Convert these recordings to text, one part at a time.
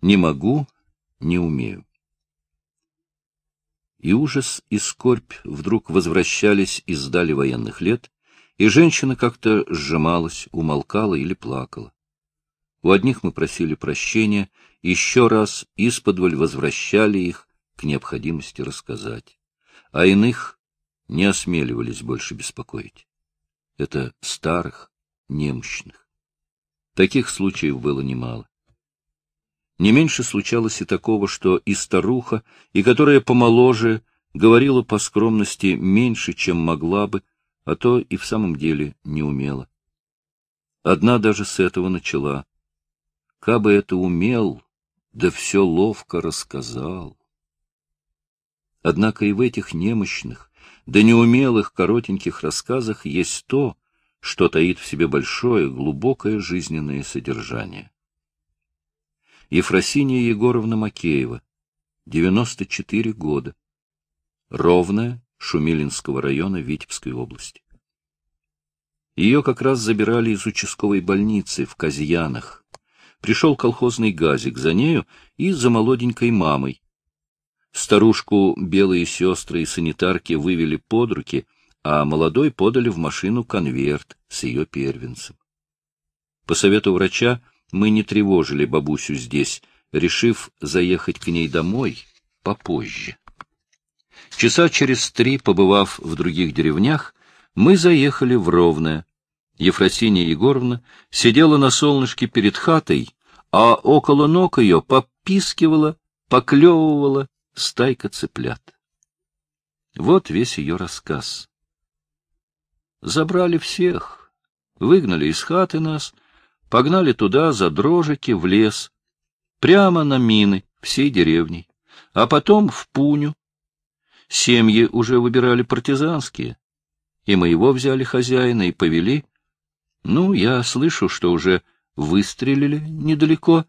Не могу, не умею. И ужас, и скорбь вдруг возвращались из дали военных лет, и женщина как-то сжималась, умолкала или плакала. У одних мы просили прощения, еще раз исподволь возвращали их к необходимости рассказать, а иных не осмеливались больше беспокоить. Это старых, немощных. Таких случаев было немало. Не меньше случалось и такого, что и старуха, и которая помоложе, говорила по скромности меньше, чем могла бы, а то и в самом деле не умела. Одна даже с этого начала. Кабы это умел, да все ловко рассказал. Однако и в этих немощных, да неумелых коротеньких рассказах есть то, что таит в себе большое, глубокое жизненное содержание. Ефросиния Егоровна Макеева, 94 года, Ровная, Шумилинского района Витебской области. Ее как раз забирали из участковой больницы в Казьянах. Пришел колхозный газик за нею и за молоденькой мамой. Старушку белые сестры и санитарки вывели под руки, а молодой подали в машину конверт с ее первенцем. По совету врача мы не тревожили бабусю здесь, решив заехать к ней домой попозже. Часа через три, побывав в других деревнях, мы заехали в Ровное. Ефросинья Егоровна сидела на солнышке перед хатой, а около ног ее попискивала, поклевывала стайка цыплят. Вот весь ее рассказ. Забрали всех, выгнали из хаты нас — Погнали туда, за дрожики, в лес, прямо на мины всей деревни, а потом в Пуню. Семьи уже выбирали партизанские, и моего взяли хозяина и повели. Ну, я слышу, что уже выстрелили недалеко,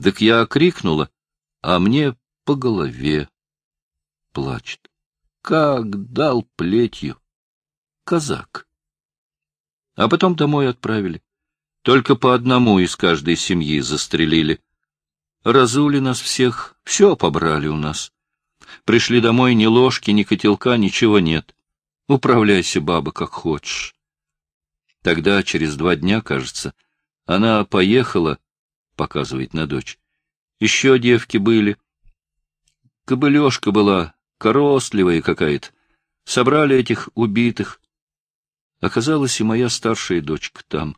так я крикнула, а мне по голове плачет. Как дал плетью! Казак! А потом домой отправили. Только по одному из каждой семьи застрелили. Разули нас всех, все побрали у нас. Пришли домой ни ложки, ни котелка, ничего нет. Управляйся, баба, как хочешь. Тогда, через два дня, кажется, она поехала, показывает на дочь. Еще девки были. Кобылешка была, коростливая какая-то. Собрали этих убитых. Оказалась и моя старшая дочка там.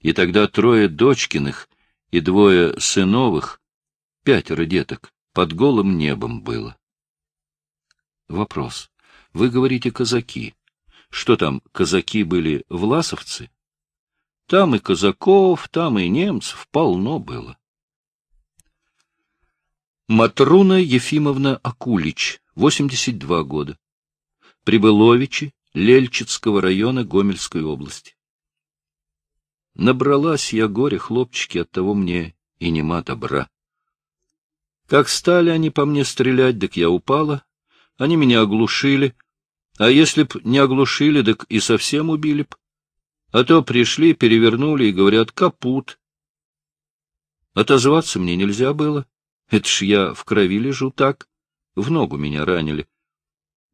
И тогда трое дочкиных и двое сыновых, пятеро деток, под голым небом было. Вопрос. Вы говорите казаки. Что там, казаки были власовцы? Там и казаков, там и немцев полно было. Матруна Ефимовна Акулич, 82 года. Прибыловичи, Лельчицкого района Гомельской области. Набралась я горе, хлопчики, от того мне и нема добра. Как стали они по мне стрелять, так я упала, они меня оглушили, а если б не оглушили, так и совсем убили б. А то пришли, перевернули и говорят «капут». Отозваться мне нельзя было. Это ж я в крови лежу так. В ногу меня ранили.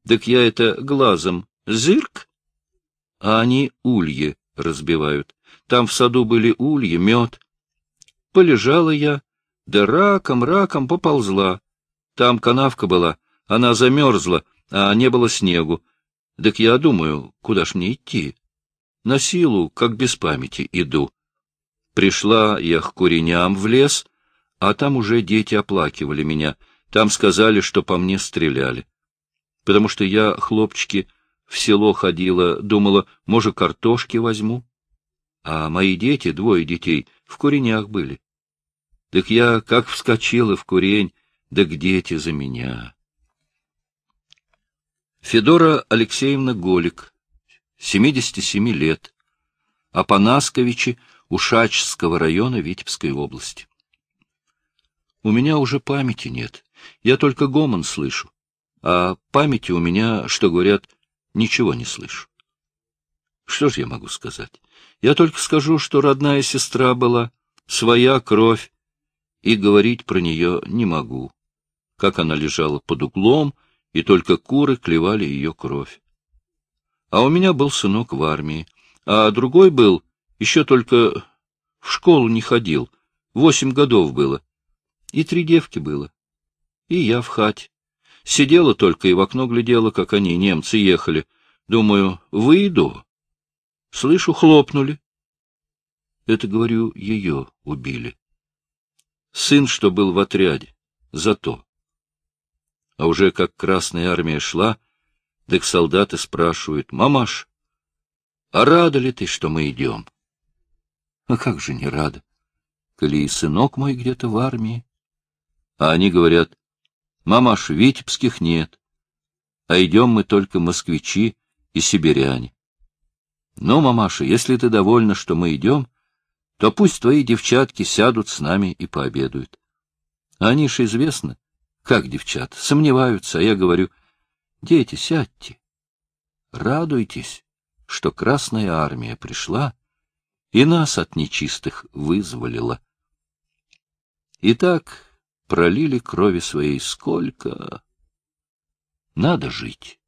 Так я это глазом зырк, а они ульи разбивают. Там в саду были ульи, мед. Полежала я, да раком, раком поползла. Там канавка была, она замерзла, а не было снегу. Так я думаю, куда ж мне идти? На силу, как без памяти, иду. Пришла я к куреням в лес, а там уже дети оплакивали меня. Там сказали, что по мне стреляли. Потому что я, хлопчики, в село ходила, думала, может, картошки возьму а мои дети, двое детей, в куренях были. Так я как вскочила в курень, да к дети за меня. Федора Алексеевна Голик, 77 лет, Апанасковичи Ушачского района Витебской области. У меня уже памяти нет, я только гомон слышу, а памяти у меня, что говорят, ничего не слышу. Что ж я могу сказать? Я только скажу, что родная сестра была, своя кровь, и говорить про нее не могу. Как она лежала под углом, и только куры клевали ее кровь. А у меня был сынок в армии, а другой был, еще только в школу не ходил, восемь годов было, и три девки было, и я в хате. Сидела только и в окно глядела, как они, немцы, ехали. Думаю, выйду. Слышу, хлопнули. Это, говорю, ее убили. Сын, что был в отряде, зато. А уже как Красная Армия шла, так солдаты спрашивают, «Мамаш, а рада ли ты, что мы идем?» А как же не рада, коли и сынок мой где-то в армии. А они говорят, «Мамаш, витебских нет, а идем мы только москвичи и сибиряне». Ну, мамаша, если ты довольна, что мы идем, то пусть твои девчатки сядут с нами и пообедают. Они ж известно, как девчат, сомневаются, а я говорю, дети, сядьте, радуйтесь, что Красная Армия пришла и нас от нечистых вызволила. Так пролили крови своей сколько. Надо жить.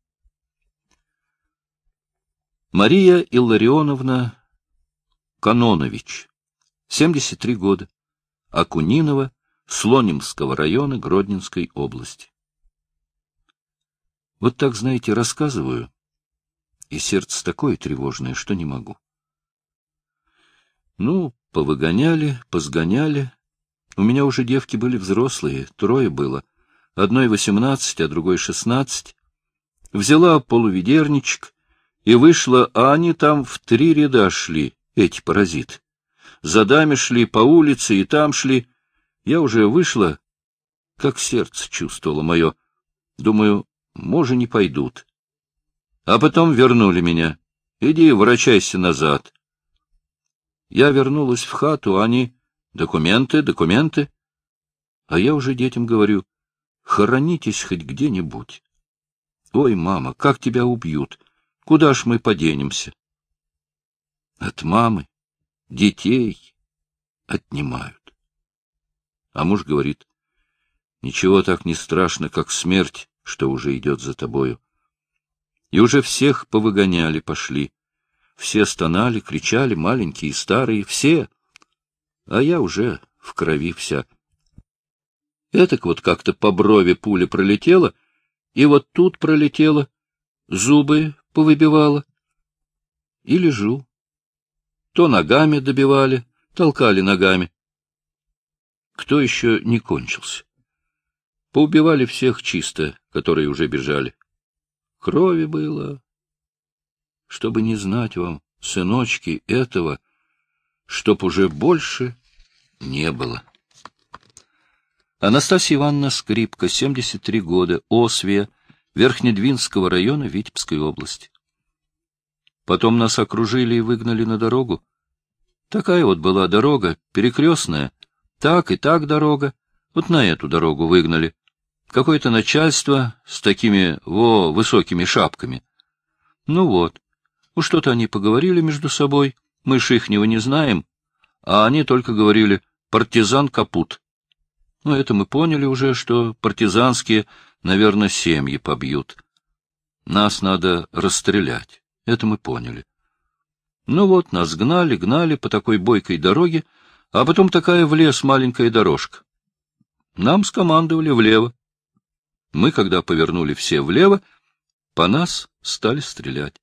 Мария Илларионовна Канонович 73 года. Акунинова, Слонимского района Гродненской области. Вот так, знаете, рассказываю, и сердце такое тревожное, что не могу. Ну, повыгоняли, позгоняли. У меня уже девки были взрослые, трое было. Одной восемнадцать, а другой шестнадцать. Взяла полуведерничек и вышла, а они там в три ряда шли, эти паразиты за дами шли по улице и там шли. Я уже вышла, как сердце чувствовало мое. Думаю, может, не пойдут. А потом вернули меня. Иди, врачайся назад. Я вернулась в хату, а они... Документы, документы. А я уже детям говорю, хоронитесь хоть где-нибудь. Ой, мама, как тебя убьют? Куда ж мы поденемся? От мамы детей отнимают. А муж говорит, ничего так не страшно, как смерть, что уже идет за тобою. И уже всех повыгоняли, пошли. Все стонали, кричали, маленькие и старые, все. А я уже в крови вся. Этак вот как-то по брови пуля пролетела, и вот тут пролетела, зубы повыбивала. И лежу, то ногами добивали, толкали ногами. Кто еще не кончился? Поубивали всех чисто, которые уже бежали. Крови было. Чтобы не знать вам, сыночки, этого, чтоб уже больше не было. Анастасия Ивановна Скрипка, 73 года, Освия, Верхнедвинского района Витебской области. Потом нас окружили и выгнали на дорогу. Такая вот была дорога, перекрестная. Так и так дорога. Вот на эту дорогу выгнали. Какое-то начальство с такими, во, высокими шапками. Ну вот. Уж что-то они поговорили между собой. Мы ж ихнего не знаем. А они только говорили «партизан капут». Ну, это мы поняли уже, что партизанские, наверное, семьи побьют. Нас надо расстрелять. Это мы поняли. Ну вот, нас гнали, гнали по такой бойкой дороге, а потом такая в лес маленькая дорожка. Нам скомандовали влево. Мы, когда повернули все влево, по нас стали стрелять.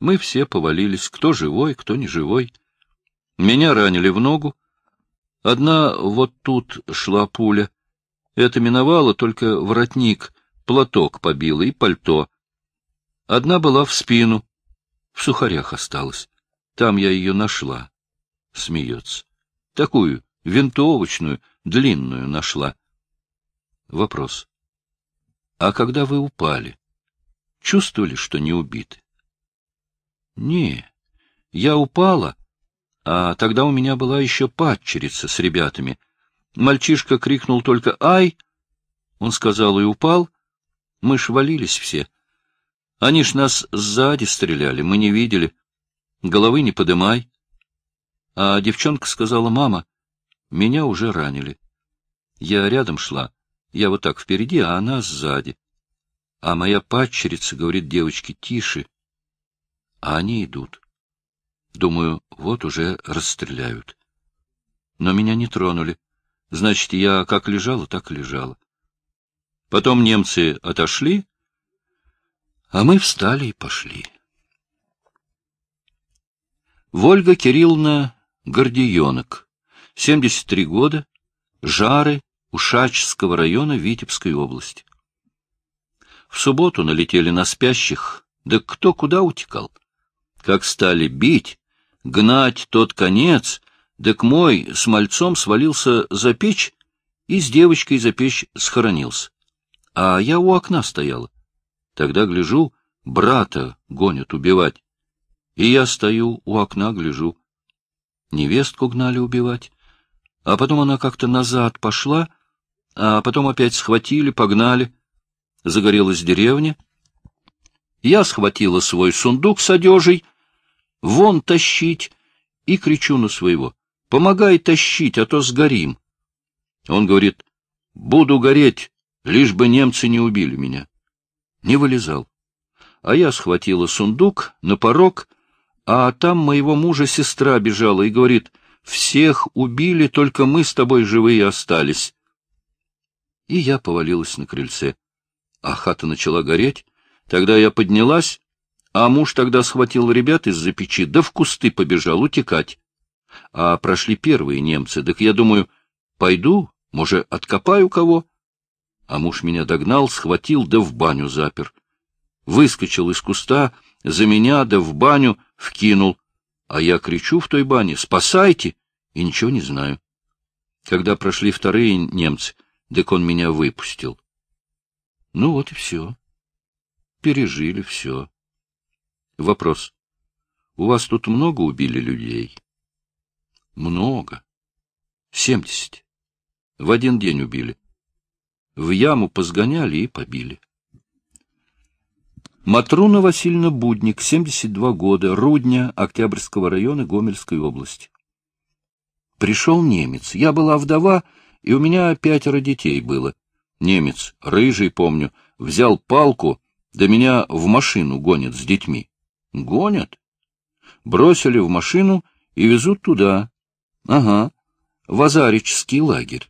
Мы все повалились, кто живой, кто не живой. Меня ранили в ногу. Одна вот тут шла пуля. Это миновало, только воротник, платок побило и пальто. Одна была в спину. В сухарях осталась. Там я ее нашла. Смеется. Такую, винтовочную, длинную нашла. Вопрос. А когда вы упали, чувствовали, что не убиты? Не, я упала, а тогда у меня была еще падчерица с ребятами. Мальчишка крикнул только «Ай!» Он сказал и упал. Мы ж валились все. Они ж нас сзади стреляли, мы не видели. Головы не подымай. А девчонка сказала, мама, меня уже ранили. Я рядом шла, я вот так впереди, а она сзади. А моя падчерица говорит девочке, тише. А они идут. Думаю, вот уже расстреляют. Но меня не тронули. Значит, я как лежала, так и лежала. Потом немцы отошли, а мы встали и пошли. Вольга Кирилловна Гордиенок, 73 года, Жары, Ушачского района Витебской области. В субботу налетели на спящих, да кто куда утекал. Как стали бить, гнать тот конец, так мой с мальцом свалился за печь и с девочкой за печь схоронился. А я у окна стояла. Тогда гляжу, брата гонят убивать. И я стою у окна, гляжу. Невестку гнали убивать. А потом она как-то назад пошла, а потом опять схватили, погнали. Загорелась деревня. Я схватила свой сундук с одежей, вон тащить, и кричу на своего. Помогай тащить, а то сгорим. Он говорит, буду гореть, лишь бы немцы не убили меня. Не вылезал. А я схватила сундук на порог, а там моего мужа сестра бежала и говорит, всех убили, только мы с тобой живые остались. И я повалилась на крыльце. А хата начала гореть. Тогда я поднялась, а муж тогда схватил ребят из-за печи, да в кусты побежал утекать. А прошли первые немцы, так я думаю, пойду, может, откопаю кого? А муж меня догнал, схватил, да в баню запер. Выскочил из куста, за меня, да в баню вкинул. А я кричу в той бане «Спасайте!» и ничего не знаю. Когда прошли вторые немцы, так он меня выпустил. Ну вот и все. Пережили все. Вопрос. У вас тут много убили людей? Много. Семьдесят. В один день убили. В яму позгоняли и побили. Матруна Васильевна Будник, 72 года, Рудня, Октябрьского района Гомельской области. Пришел немец. Я была вдова, и у меня пятеро детей было. Немец, рыжий, помню, взял палку, да меня в машину гонит с детьми. Гонят? Бросили в машину и везут туда. Ага, в лагерь.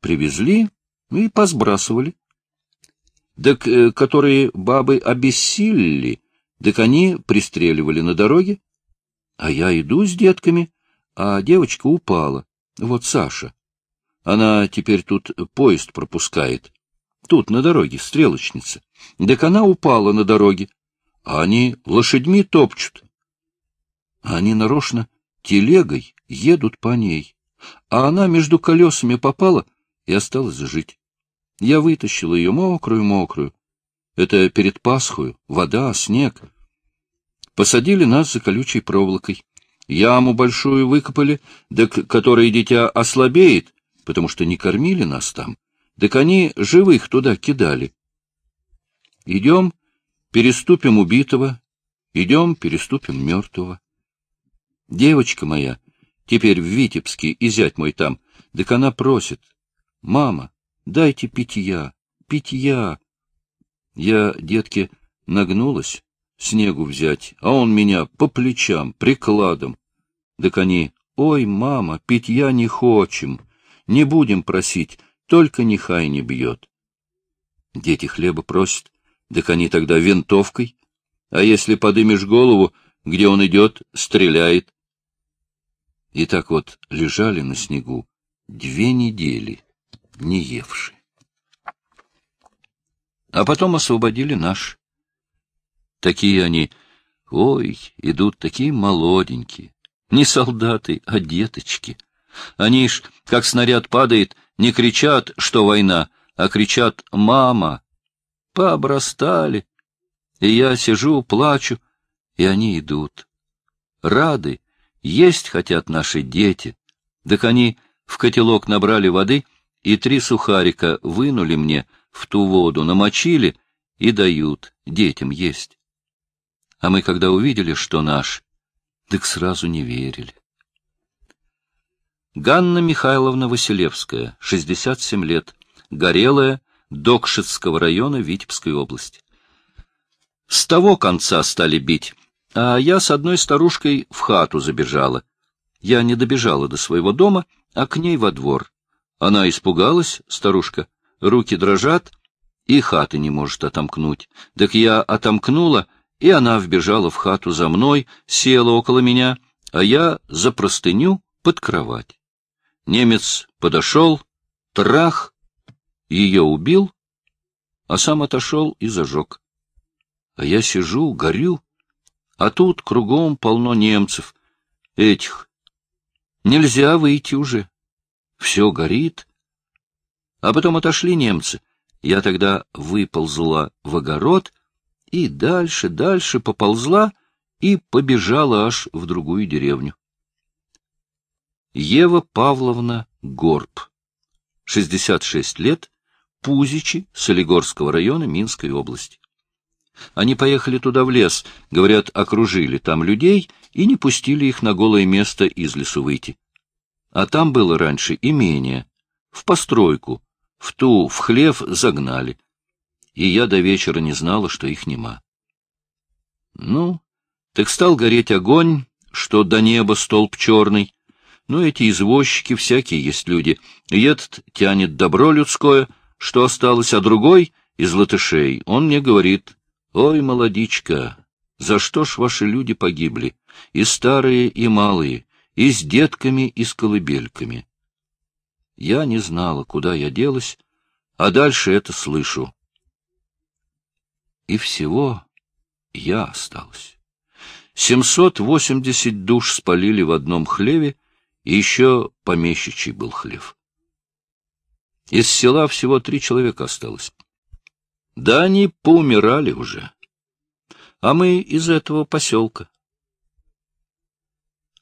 Привезли и посбрасывали. Так э, которые бабы обессилели, так они пристреливали на дороге. А я иду с детками, а девочка упала. Вот Саша. Она теперь тут поезд пропускает. Тут, на дороге, стрелочница. Так она упала на дороге, а они лошадьми топчут. А они нарочно телегой едут по ней, а она между колесами попала и осталась жить. Я вытащил ее мокрую-мокрую. Это перед Пасхою, вода, снег. Посадили нас за колючей проволокой. Яму большую выкопали, да которой дитя ослабеет, потому что не кормили нас там, так они живых туда кидали. Идем, переступим убитого, идем, переступим мертвого. Девочка моя, теперь в Витебске, и зять мой там, так она просит, «Мама, дайте питья, питья». Я, детки, нагнулась снегу взять, а он меня по плечам, прикладом. Так они, «Ой, мама, питья не хочем, не будем просить, только нехай не бьет». Дети хлеба просят, так они тогда винтовкой, а если подымешь голову, где он идет, стреляет. И так вот лежали на снегу две недели не евши. А потом освободили наш. Такие они, ой, идут такие молоденькие, не солдаты, а деточки. Они ж, как снаряд падает, не кричат, что война, а кричат «мама». Пообрастали. И я сижу, плачу, и они идут. Рады, есть хотят наши дети. Так они в котелок набрали воды и три сухарика вынули мне в ту воду, намочили и дают детям есть. А мы, когда увидели, что наш, так сразу не верили. Ганна Михайловна Василевская, 67 лет, Горелая, Докшицкого района Витебской области. С того конца стали бить, а я с одной старушкой в хату забежала. Я не добежала до своего дома, а к ней во двор. Она испугалась, старушка, руки дрожат, и хаты не может отомкнуть. Так я отомкнула, и она вбежала в хату за мной, села около меня, а я за простыню под кровать. Немец подошел, трах, ее убил, а сам отошел и зажег. А я сижу, горю, а тут кругом полно немцев, этих. Нельзя выйти уже. Все горит. А потом отошли немцы. Я тогда выползла в огород и дальше, дальше поползла и побежала аж в другую деревню. Ева Павловна Горб, 66 лет, Пузичи, Солигорского района Минской области. Они поехали туда в лес, говорят, окружили там людей и не пустили их на голое место из лесу выйти. А там было раньше имение, в постройку, в ту, в хлев загнали. И я до вечера не знала, что их нема. Ну, так стал гореть огонь, что до неба столб черный. Ну, эти извозчики всякие есть люди. И этот тянет добро людское, что осталось, а другой — из латышей. Он мне говорит, Ой, молодичка, за что ж ваши люди погибли? И старые, и малые, и с детками, и с колыбельками. Я не знала, куда я делась, а дальше это слышу. И всего я осталась. Семьсот восемьдесят душ спалили в одном хлеве, и еще помещичий был хлев. Из села всего три человека осталось. Да они поумирали уже. А мы из этого поселка.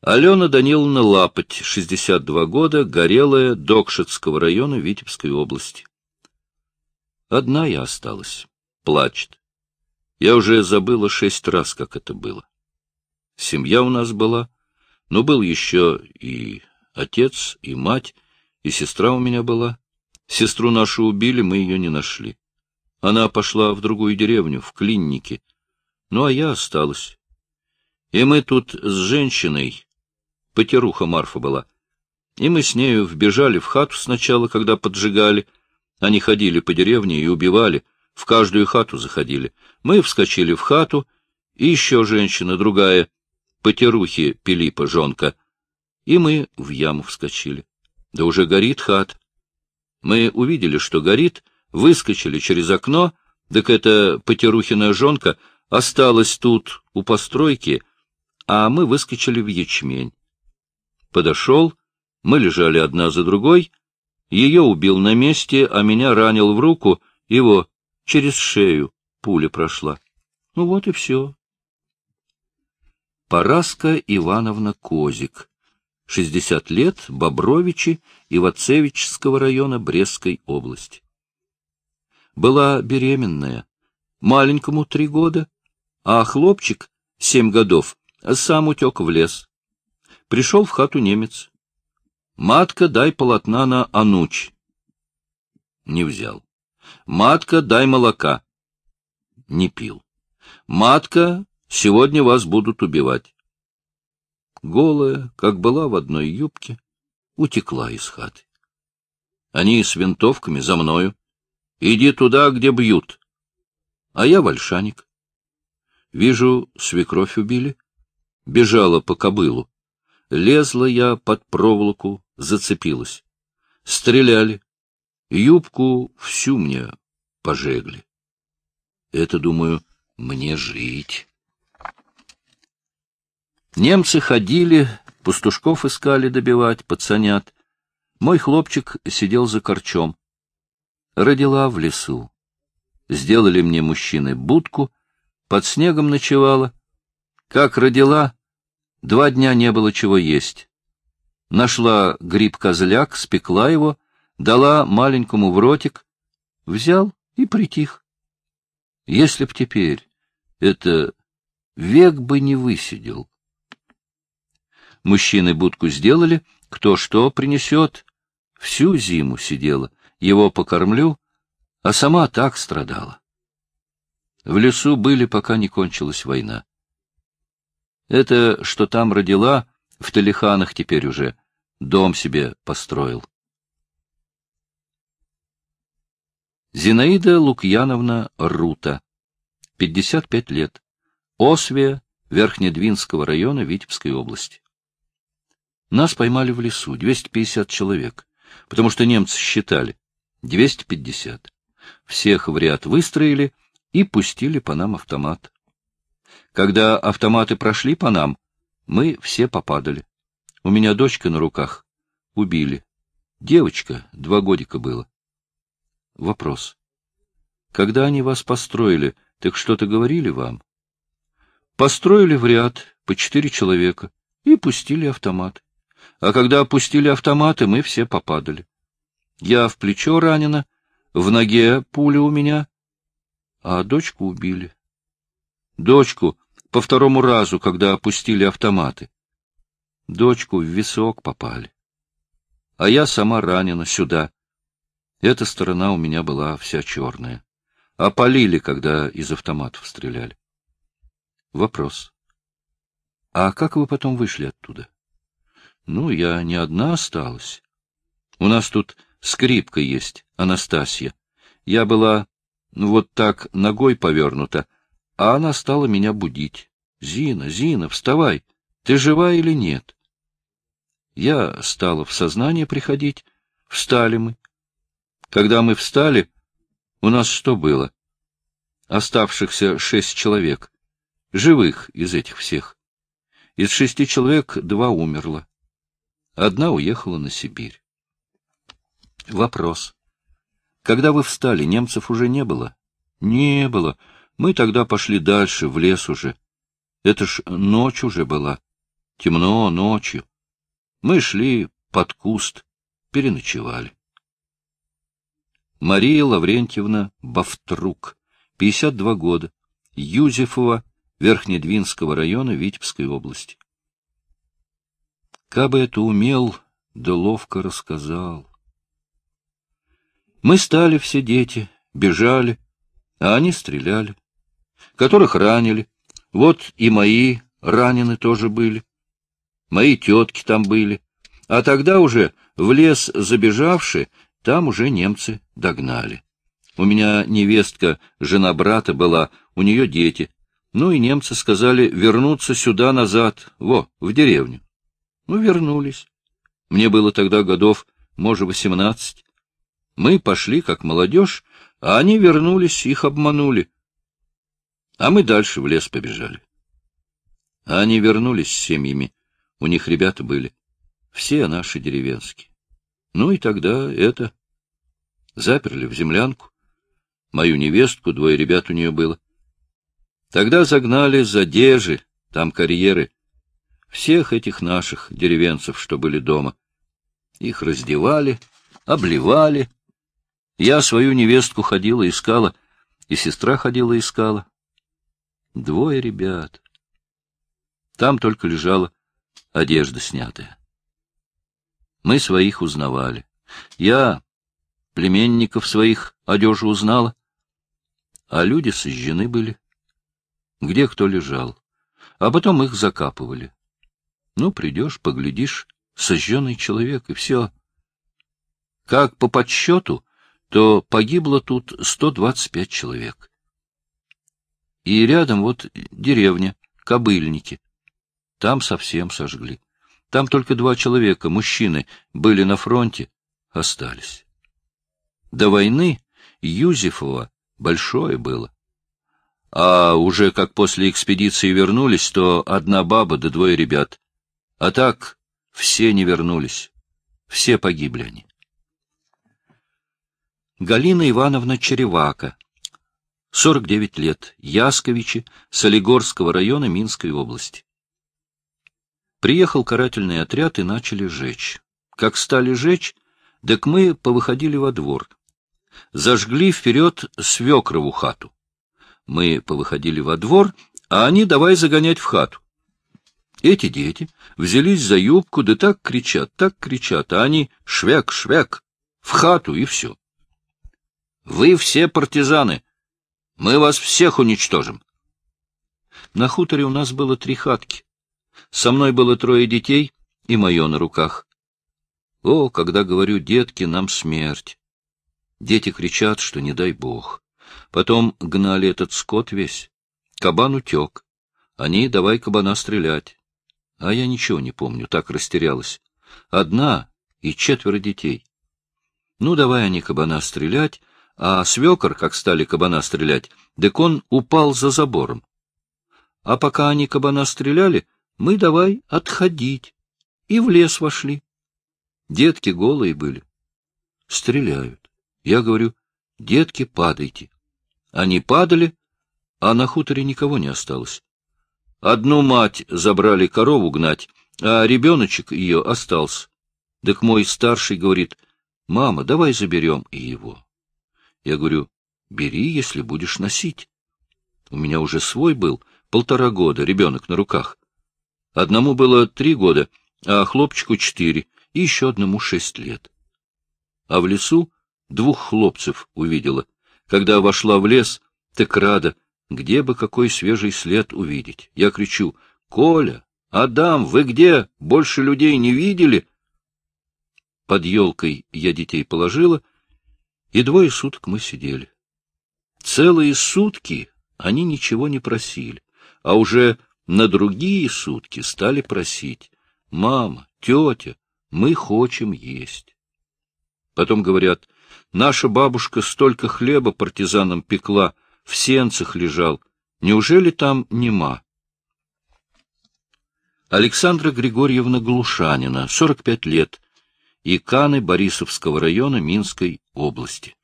Алена Даниловна Лапоть, 62 года, Горелая, Докшицкого района Витебской области. Одна я осталась. Плачет. Я уже забыла шесть раз, как это было. Семья у нас была, но был еще и отец, и мать, и сестра у меня была. Сестру нашу убили, мы ее не нашли. Она пошла в другую деревню, в клиннике. Ну, а я осталась. И мы тут с женщиной, потеруха Марфа была, и мы с нею вбежали в хату сначала, когда поджигали. Они ходили по деревне и убивали, в каждую хату заходили. Мы вскочили в хату, и еще женщина другая, потерухи Пилипа, жонка, и мы в яму вскочили. Да уже горит хат. Мы увидели, что горит, выскочили через окно, так эта Потерухина жонка осталась тут, у постройки, а мы выскочили в ячмень. Подошел, мы лежали одна за другой, ее убил на месте, а меня ранил в руку, его через шею пуля прошла. Ну вот и все. Параска Ивановна Козик, 60 лет, Бобровичи, Ивацевичского района Брестской области была беременная. Маленькому три года, а хлопчик, семь годов, сам утек в лес. Пришел в хату немец. «Матка, дай полотна на ануч». Не взял. «Матка, дай молока». Не пил. «Матка, сегодня вас будут убивать». Голая, как была в одной юбке, утекла из хаты. Они с винтовками за мною. Иди туда, где бьют. А я вальшаник. Вижу, свекровь убили. Бежала по кобылу. Лезла я под проволоку, зацепилась. Стреляли. Юбку всю мне пожегли. Это, думаю, мне жить. Немцы ходили, пастушков искали добивать, пацанят. Мой хлопчик сидел за корчом. Родила в лесу. Сделали мне мужчины будку, под снегом ночевала. Как родила, два дня не было чего есть. Нашла гриб-козляк, спекла его, дала маленькому в ротик, взял и притих. Если б теперь это век бы не высидел. Мужчины будку сделали, Кто что принесет, всю зиму сидела, его покормлю, а сама так страдала. В лесу были, пока не кончилась война. Это, что там родила, в Талиханах теперь уже, дом себе построил. Зинаида Лукьяновна Рута, 55 лет, Освия, Верхнедвинского района Витебской области. Нас поймали в лесу, 250 человек, потому что немцы считали, 250. Всех в ряд выстроили и пустили по нам автомат. Когда автоматы прошли по нам, мы все попадали. У меня дочка на руках. Убили. Девочка, два годика было. Вопрос. Когда они вас построили, так что-то говорили вам? Построили в ряд по четыре человека и пустили автомат. А когда опустили автоматы, мы все попадали. Я в плечо ранена, в ноге пуля у меня, а дочку убили. Дочку по второму разу, когда опустили автоматы. Дочку в висок попали. А я сама ранена сюда, эта сторона у меня была вся черная. А полили, когда из автоматов стреляли. Вопрос. А как вы потом вышли оттуда? Ну, я не одна осталась. У нас тут скрипка есть, Анастасия. Я была ну, вот так ногой повернута, а она стала меня будить. Зина, Зина, вставай, ты жива или нет? Я стала в сознание приходить, встали мы, когда мы встали, у нас что было? Оставшихся шесть человек. Живых из этих всех. Из шести человек два умерло. Одна уехала на Сибирь. Вопрос. Когда вы встали, немцев уже не было? Не было. Мы тогда пошли дальше, в лес уже. Это ж ночь уже была. Темно ночью. Мы шли под куст, переночевали. Мария Лаврентьевна Бавтрук, 52 года, Юзефова, Верхнедвинского района Витебской области. Кабы это умел, да ловко рассказал. Мы стали все дети, бежали, а они стреляли. Которых ранили. Вот и мои ранены тоже были. Мои тетки там были. А тогда уже в лес забежавшие там уже немцы догнали. У меня невестка, жена брата была, у нее дети. Ну и немцы сказали вернуться сюда назад, во, в деревню. Ну, вернулись. Мне было тогда годов, может, восемнадцать. Мы пошли, как молодежь, а они вернулись, их обманули. А мы дальше в лес побежали. А они вернулись с семьями. У них ребята были. Все наши деревенские. Ну и тогда это... Заперли в землянку. Мою невестку, двое ребят у нее было. Тогда загнали за дежи, там карьеры. Всех этих наших деревенцев, что были дома. Их раздевали, обливали. Я свою невестку ходила, искала, и сестра ходила, искала. Двое ребят. Там только лежала одежда снятая. Мы своих узнавали. Я племенников своих одежу узнала, а люди сожжены были. Где кто лежал. А потом их закапывали. Ну, придешь, поглядишь, сожженный человек, и все. Как по подсчету, то погибло тут 125 человек. И рядом вот деревня, Кобыльники. Там совсем сожгли. Там только два человека, мужчины, были на фронте, остались. До войны Юзефова большое было. А уже как после экспедиции вернулись, то одна баба да двое ребят. А так все не вернулись. Все погибли они. Галина Ивановна Черевака, 49 лет, Ясковичи, Солигорского района Минской области. Приехал карательный отряд и начали жечь. Как стали жечь, так мы повыходили во двор. Зажгли вперед свекрову хату. Мы повыходили во двор, а они давай загонять в хату. Эти дети взялись за юбку, да так кричат, так кричат, а они швяк-швяк, в хату и все. Вы все партизаны. Мы вас всех уничтожим. На хуторе у нас было три хатки. Со мной было трое детей и мое на руках. О, когда говорю «детки», нам смерть. Дети кричат, что не дай бог. Потом гнали этот скот весь. Кабан утек. Они давай кабана стрелять. А я ничего не помню, так растерялась. Одна и четверо детей. Ну, давай они кабана стрелять, а свекор, как стали кабана стрелять, так он упал за забором. А пока они кабана стреляли, мы давай отходить. И в лес вошли. Детки голые были. Стреляют. Я говорю, детки, падайте. Они падали, а на хуторе никого не осталось. Одну мать забрали корову гнать, а ребеночек ее остался. Так мой старший говорит, мама, давай заберем и его. Я говорю, бери, если будешь носить. У меня уже свой был, полтора года, ребенок на руках. Одному было три года, а хлопчику четыре, и еще одному шесть лет. А в лесу двух хлопцев увидела. Когда вошла в лес, так рада, где бы какой свежий след увидеть. Я кричу, «Коля, Адам, вы где? Больше людей не видели?» Под елкой я детей положила, и двое суток мы сидели. Целые сутки они ничего не просили, а уже на другие сутки стали просить, «Мама, тетя, мы хотим есть». Потом говорят, наша бабушка столько хлеба партизанам пекла, в сенцах лежал. Неужели там нема? Александра Григорьевна Глушанина, 45 лет, иканы Борисовского района Минской области.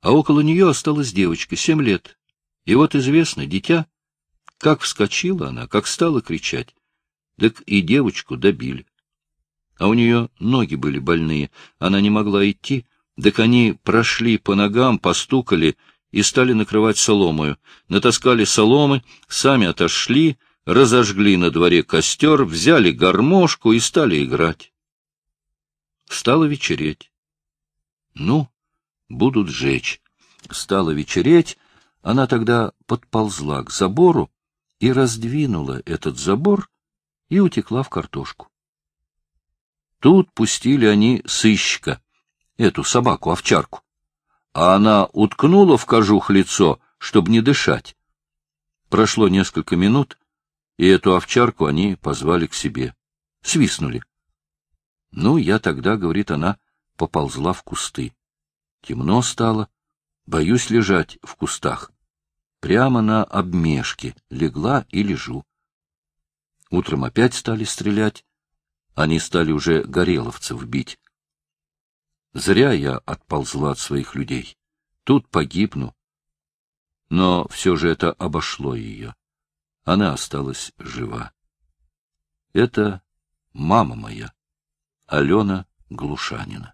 А около нее осталась девочка, семь лет. И вот известно, дитя, как вскочила она, как стала кричать, так и девочку добили. А у нее ноги были больные, она не могла идти, так они прошли по ногам, постукали и стали накрывать соломою. Натаскали соломы, сами отошли, разожгли на дворе костер, взяли гармошку и стали играть. Стало вечереть. Ну, будут жечь. Стало вечереть, она тогда подползла к забору и раздвинула этот забор и утекла в картошку. Тут пустили они сыщика, эту собаку-овчарку а она уткнула в кожух лицо, чтобы не дышать. Прошло несколько минут, и эту овчарку они позвали к себе. Свистнули. Ну, я тогда, — говорит она, — поползла в кусты. Темно стало, боюсь лежать в кустах. Прямо на обмешке легла и лежу. Утром опять стали стрелять. Они стали уже гореловцев бить. Зря я отползла от своих людей. Тут погибну. Но все же это обошло ее. Она осталась жива. Это мама моя, Алена Глушанина.